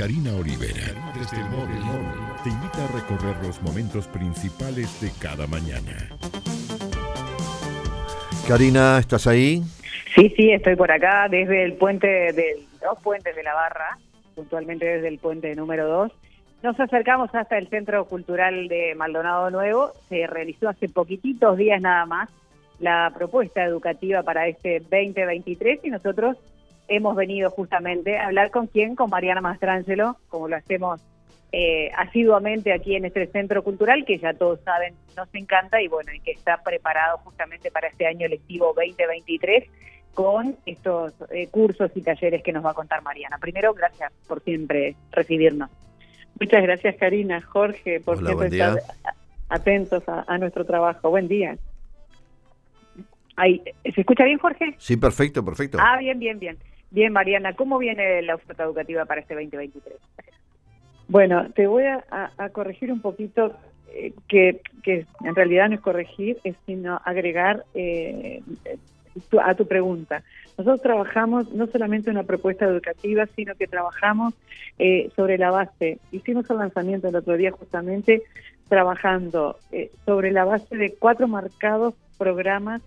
Karina Olivera, desde el móvil, te invita a recorrer los momentos principales de cada mañana. Karina, ¿estás ahí? Sí, sí, estoy por acá desde el puente de dos puentes de la Barra, puntualmente desde el puente número 2. Nos acercamos hasta el Centro Cultural de Maldonado Nuevo. Se realizó hace poquititos días nada más la propuesta educativa para este 2023 y nosotros hemos venido justamente a hablar con quién, con Mariana Mastrangelo, como lo hacemos eh, asiduamente aquí en este centro cultural, que ya todos saben nos encanta y bueno, y que está preparado justamente para este año lectivo 2023 con estos eh, cursos y talleres que nos va a contar Mariana. Primero, gracias por siempre recibirnos. Muchas gracias, Karina, Jorge, por siempre estar atentos a, nuestro trabajo. Buen día. ¿Se escucha bien, Jorge? Sí, perfecto, perfecto. Ah, bien, bien, bien. Bien, Mariana, ¿cómo viene la oferta educativa para este 2023? Bueno, te voy a, corregir un poquito, eh, que, que, en realidad no es corregir, es sino agregar eh, a tu pregunta. Nosotros trabajamos no solamente una propuesta educativa, sino que trabajamos eh, sobre la base. Hicimos el lanzamiento el otro día justamente trabajando eh, sobre la base de cuatro marcados programas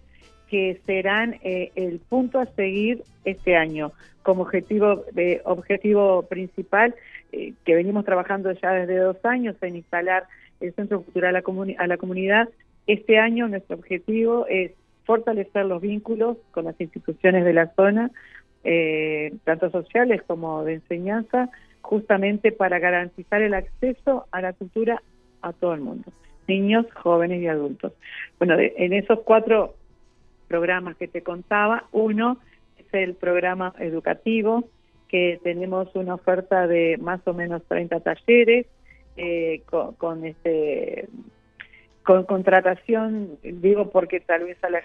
que serán eh, el punto a seguir este año como objetivo de objetivo principal que venimos trabajando ya desde dos años en instalar el centro cultural a a la comunidad. Este año nuestro objetivo es fortalecer los vínculos con las instituciones de la zona, eh, tanto sociales como de enseñanza, justamente para garantizar el acceso a la cultura a todo el mundo, niños, jóvenes y adultos. Bueno, en esos cuatro programas que te contaba, uno es el programa educativo, que tenemos una oferta de más o menos 30 talleres eh, con este con contratación, digo porque tal vez a la,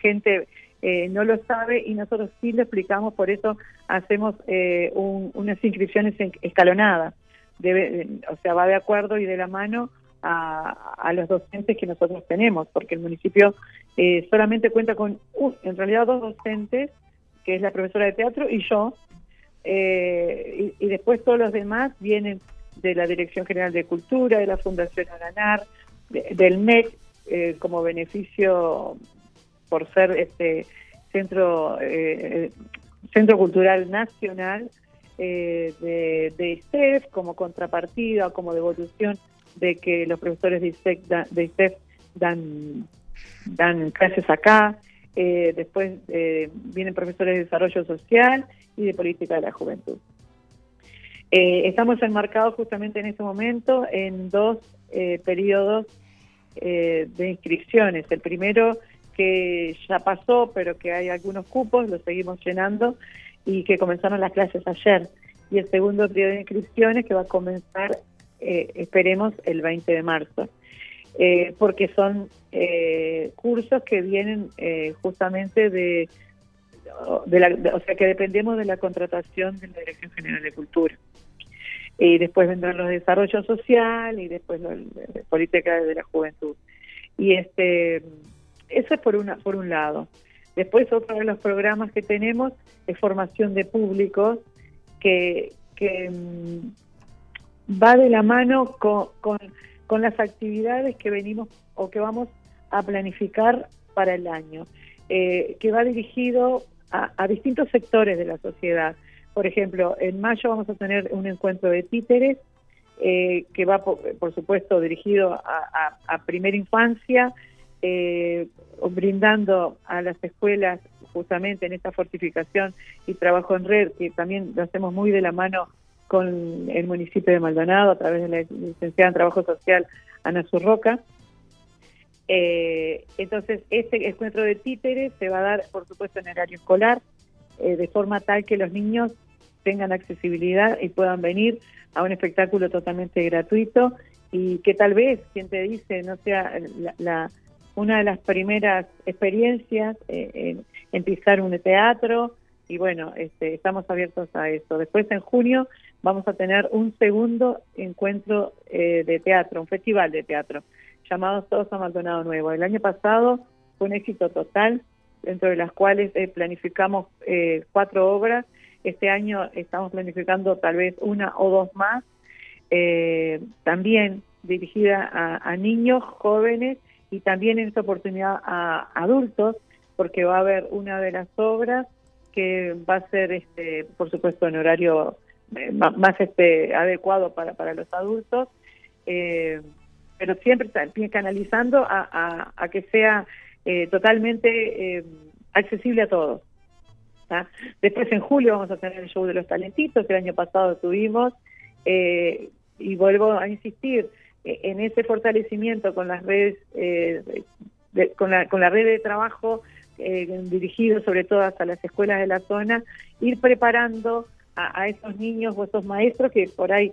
gente eh, no lo sabe y nosotros sí lo explicamos, por eso hacemos eh, unas inscripciones escalonadas, Debe, o sea, va de acuerdo y de la mano a, los docentes que nosotros tenemos, porque el municipio eh, solamente cuenta con, en realidad, dos docentes, que es la profesora de teatro y yo, y, y después todos los demás vienen de la Dirección General de Cultura, de la Fundación A Ganar, del MEC eh, como beneficio por ser este centro eh, centro cultural nacional eh, de, de ISEF como contrapartida como devolución de que los profesores de ISEF, de ISEF dan dan clases acá después vienen profesores de desarrollo social y de política de la juventud estamos enmarcados justamente en este momento en dos periodos eh, de inscripciones. El primero que ya pasó, pero que hay algunos cupos, lo seguimos llenando y que comenzaron las clases ayer. Y el segundo periodo de inscripciones que va a comenzar, eh, esperemos, el 20 de marzo. Eh, porque son cursos que vienen justamente de, la, o sea, que dependemos de la contratación de la Dirección General de Cultura y después vendrán los de desarrollo social y después los de política de la juventud. Y este eso es por una por un lado. Después otro de los programas que tenemos es formación de públicos que, que mm, va de la mano con, con, las actividades que venimos o que vamos a planificar para el año, eh, que va dirigido a, a distintos sectores de la sociedad. Por ejemplo, en mayo vamos a tener un encuentro de títeres eh, que va, por, supuesto, dirigido a, primera infancia, eh, brindando a las escuelas justamente en esta fortificación y trabajo en red, que también lo hacemos muy de la mano con el municipio de Maldonado a través de la licenciada en Trabajo Social Ana Zurroca. Eh, entonces, este encuentro de títeres se va a dar, por supuesto, en horario escolar, de forma tal que los niños tengan accesibilidad y puedan venir a un espectáculo totalmente gratuito y que tal vez, quien te dice, no sea la, una de las primeras experiencias eh, en, pisar un teatro y bueno, este, estamos abiertos a eso. Después en junio vamos a tener un segundo encuentro eh, de teatro, un festival de teatro llamado Todos a Maldonado Nuevo. El año pasado fue un éxito total, dentro de las cuales eh, planificamos cuatro obras Este año estamos planificando tal vez una o dos más, eh, también dirigida a, niños, jóvenes y también en esta oportunidad a adultos, porque va a haber una de las obras que va a ser, este, por supuesto, en horario eh, más, este, adecuado para, para los adultos, eh, pero siempre canalizando a, a, que sea eh, totalmente accesible a todos. Después en julio vamos a tener el show de los talentitos, que el año pasado tuvimos, y vuelvo a insistir en ese fortalecimiento con las redes, con, la, con la red de trabajo eh, dirigido sobre todo hasta las escuelas de la zona, ir preparando a, esos niños o esos maestros que por ahí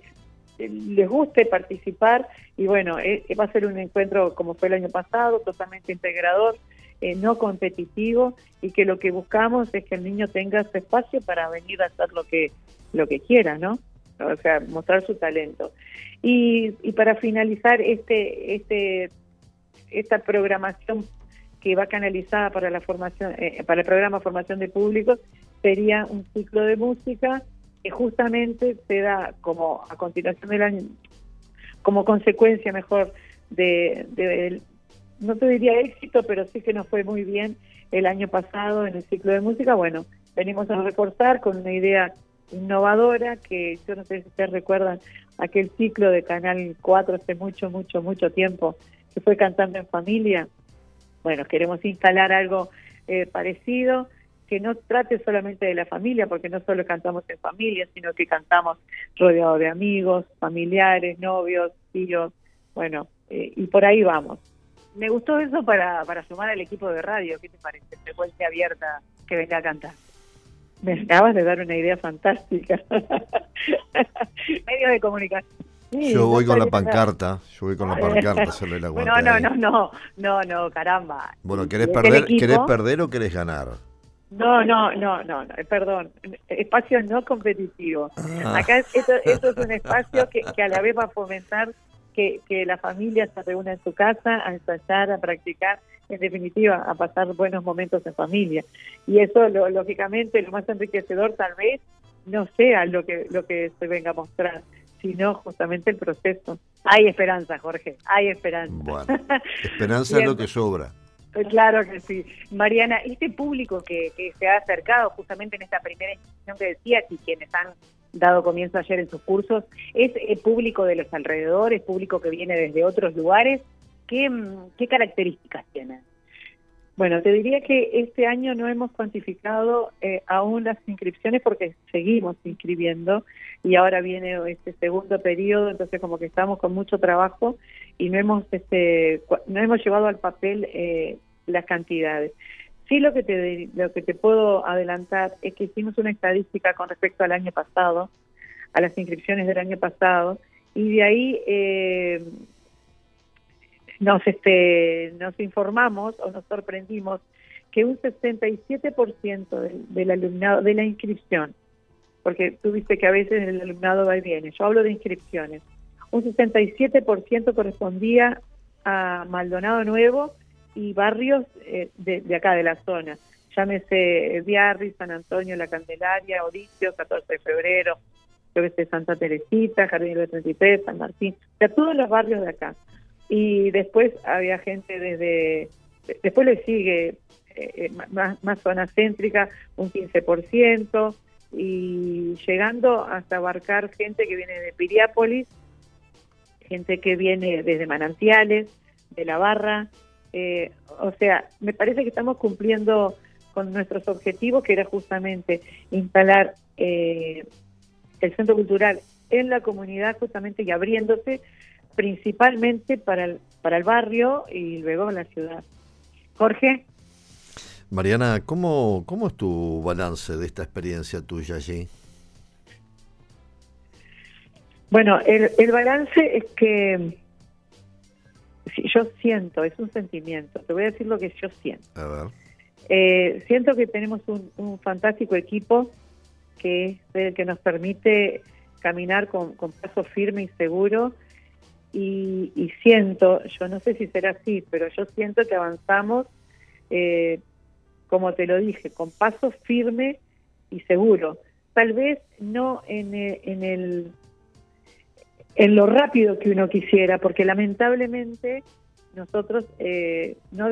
eh, les guste participar y bueno, eh, va a ser un encuentro como fue el año pasado, totalmente integrador, eh, no competitivo y que lo que buscamos es que el niño tenga su espacio para venir a hacer lo que lo que quiera, ¿no? O sea, mostrar su talento. Y, y para finalizar este este esta programación que va canalizada para la formación, eh, para el programa Formación de Públicos, sería un ciclo de música que justamente se da como a continuación del año, como consecuencia mejor de, no te diría éxito, pero sí que nos fue muy bien el año pasado en el ciclo de música. Bueno, venimos a reforzar con una idea innovadora que yo no sé si ustedes recuerdan aquel ciclo de Canal 4 hace mucho, mucho, mucho tiempo que fue Cantando en Familia bueno, queremos instalar algo eh, parecido que no trate solamente de la familia, porque no solo cantamos en familia, sino que cantamos rodeado de amigos, familiares, novios, tíos, bueno, eh, y por ahí vamos. Me gustó eso para, para sumar al equipo de radio, ¿qué te parece? Frecuencia abierta que venga a cantar. Me acabas de dar una idea fantástica. Medios de comunicación yo voy con la pancarta, yo voy con la pancarta, hacerle la No, no, no, no, no, no, caramba. Bueno, ¿querés perder, ¿querés perder o querés ganar? No, no, no, no, perdón, espacio no competitivo. Ah. Acá esto, es un espacio que, a la vez va a fomentar que, que la familia se reúna en su casa a ensayar, a practicar, en definitiva, a pasar buenos momentos en familia. Y eso, lógicamente, lo más enriquecedor tal vez no sea lo que, lo que se venga a mostrar, sino justamente el proceso. Hay esperanza, Jorge, hay esperanza. Bueno, esperanza es lo que sobra. Pues claro que sí. Mariana, este público que, que se ha acercado justamente en esta primera institución que decías y quienes han dado comienzo ayer en sus cursos, ¿es el público de los alrededores, público que viene desde otros lugares? ¿Qué, qué características tienen? Bueno, te diría que este año no hemos cuantificado eh, aún las inscripciones porque seguimos inscribiendo y ahora viene este segundo periodo, entonces como que estamos con mucho trabajo y no hemos este no hemos llevado al papel eh, las cantidades. Sí lo que te lo que te puedo adelantar es que hicimos una estadística con respecto al año pasado, a las inscripciones del año pasado y de ahí eh, nos este nos informamos o nos sorprendimos que un 67% del, del alumnado de la inscripción, porque tú viste que a veces el alumnado va y viene, yo hablo de inscripciones, un 67% correspondía a Maldonado Nuevo y barrios eh, de, acá de la zona, llámese Biarri, San Antonio, La Candelaria, Odicio, 14 de febrero, yo que sé, Santa Teresita, Jardín del 33, San Martín, o sea, todos los barrios de acá y después había gente desde, después le sigue eh, eh, más, más zona céntrica, un 15%, y llegando hasta abarcar gente que viene de Piriápolis, gente que viene desde Manantiales, de La Barra, eh, o sea, me parece que estamos cumpliendo con nuestros objetivos, que era justamente instalar el centro cultural en la comunidad justamente y abriéndose principalmente para el, para el barrio y luego la ciudad. Jorge. Mariana, ¿cómo, ¿cómo es tu balance de esta experiencia tuya allí? Bueno, el, el balance es que yo siento, es un sentimiento, te voy a decir lo que yo siento. A ver. Eh, siento que tenemos un, un, fantástico equipo que es el que nos permite caminar con, con paso firme y seguro y, siento, yo no sé si será así, pero yo siento que avanzamos, eh, como te lo dije, con paso firme y seguro. tal vez no en en el en lo rápido que uno quisiera, porque lamentablemente nosotros eh, no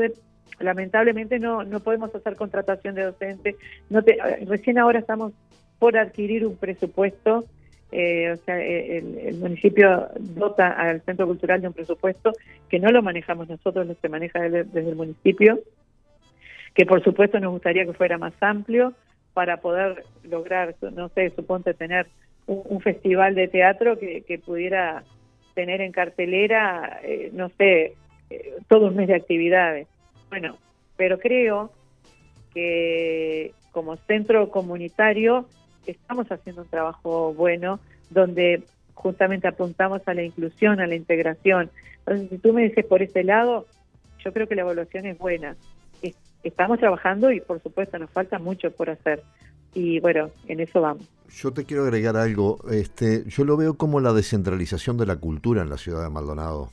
lamentablemente no, no podemos hacer contratación de docentes. No te, recién ahora estamos por adquirir un presupuesto, eh, o sea, eh, el, municipio dota al Centro Cultural de un presupuesto que no lo manejamos nosotros, lo se maneja desde, el municipio, que por supuesto nos gustaría que fuera más amplio para poder lograr, no sé, suponte tener un, festival de teatro que, que, pudiera tener en cartelera, eh, no sé, eh, todo un mes de actividades. Bueno, pero creo que como centro comunitario estamos haciendo un trabajo bueno donde justamente apuntamos a la inclusión, a la integración. Entonces, si tú me dices por ese lado, yo creo que la evaluación es buena. Estamos trabajando y por supuesto nos falta mucho por hacer. Y bueno, en eso vamos. Yo te quiero agregar algo. Este, yo lo veo como la descentralización de la cultura en la ciudad de Maldonado.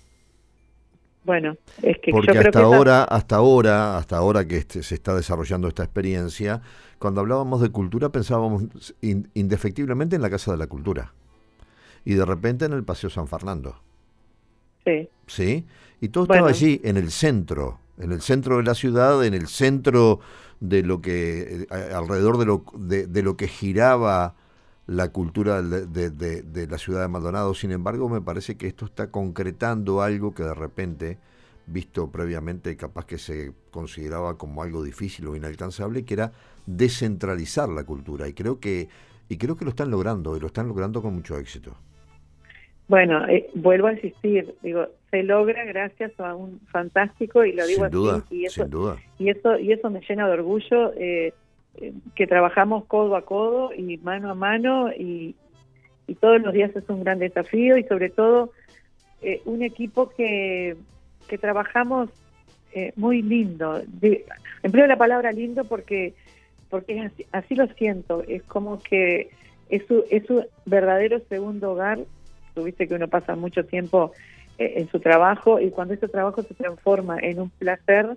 Bueno, es que porque hasta ahora, hasta ahora, hasta ahora que este, se está desarrollando esta experiencia, cuando hablábamos de cultura pensábamos indefectiblemente en la Casa de la Cultura y de repente en el Paseo San Fernando. Sí. Sí. Y todo estaba allí en el centro, en el centro de la ciudad, en el centro de lo que eh, alrededor de lo de lo que giraba la cultura de, la ciudad de Maldonado. Sin embargo, me parece que esto está concretando algo que de repente, visto previamente, capaz que se consideraba como algo difícil o inalcanzable, que era descentralizar la cultura. Y creo que, y creo que lo están logrando, y lo están logrando con mucho éxito. Bueno, eh, vuelvo a insistir, digo, se logra gracias a un fantástico, y lo digo sin duda, y eso, sin duda. y eso, y eso me llena de orgullo. Eh, que trabajamos codo a codo y mano a mano y, todos los días es un gran desafío y sobre todo eh, un equipo que, que trabajamos eh, muy lindo. empleo la palabra lindo porque porque así, lo siento, es como que es su, es su verdadero segundo hogar. Tuviste que uno pasa mucho tiempo eh, en su trabajo y cuando ese trabajo se transforma en un placer,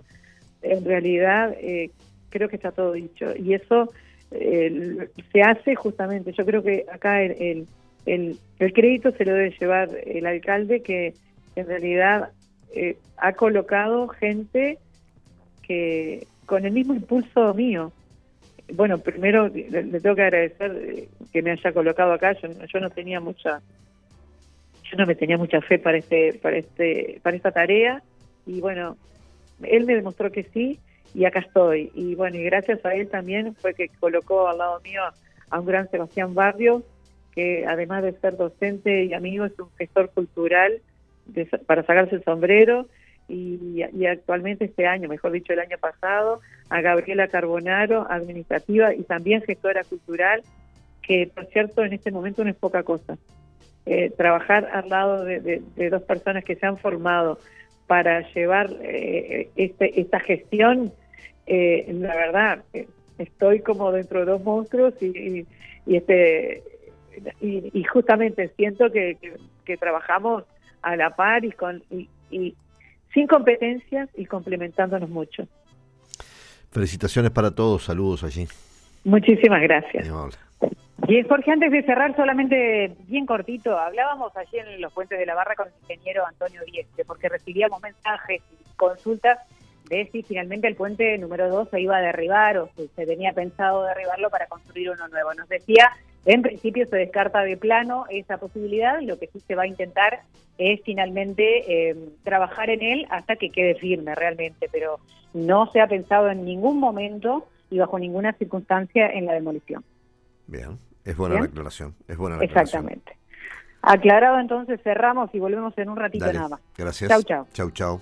en realidad eh, creo que está todo dicho. Y eso eh, se hace justamente, yo creo que acá el, el, el, crédito se lo debe llevar el alcalde que en realidad eh, ha colocado gente que con el mismo impulso mío. Bueno, primero le, tengo que agradecer eh, que me haya colocado acá. Yo, yo no tenía mucha, yo no me tenía mucha fe para este, para este, para esta tarea y bueno, él me demostró que sí y acá estoy. Y bueno, y gracias a él también fue que colocó al lado mío a un gran Sebastián Barrio, que además de ser docente y amigo, es un gestor cultural para sacarse el sombrero. Y, y, actualmente este año, mejor dicho el año pasado, a Gabriela Carbonaro, administrativa y también gestora cultural, que por cierto en este momento no es poca cosa. Eh, trabajar al lado de, dos personas que se han formado para llevar eh, este, esta gestión eh, la verdad, eh, estoy como dentro de dos monstruos y, este y, justamente siento que, trabajamos a la par y con y, sin competencias y complementándonos mucho. Felicitaciones para todos, saludos allí. Muchísimas gracias. Bien, Jorge, antes de cerrar, solamente bien cortito, hablábamos allí en los puentes de la barra con el ingeniero Antonio Dieste, porque recibíamos mensajes y consultas de si finalmente el puente número 2 se iba a derribar o si se tenía pensado derribarlo para construir uno nuevo. Nos decía, en principio se descarta de plano esa posibilidad, lo que sí se va a intentar es finalmente eh, trabajar en él hasta que quede firme realmente, pero no se ha pensado en ningún momento y bajo ninguna circunstancia en la demolición. Bien, es buena la aclaración, es buena la Exactamente. Aclarado entonces, cerramos y volvemos en un ratito nada más. Gracias. Chau, chau. Chau, chau.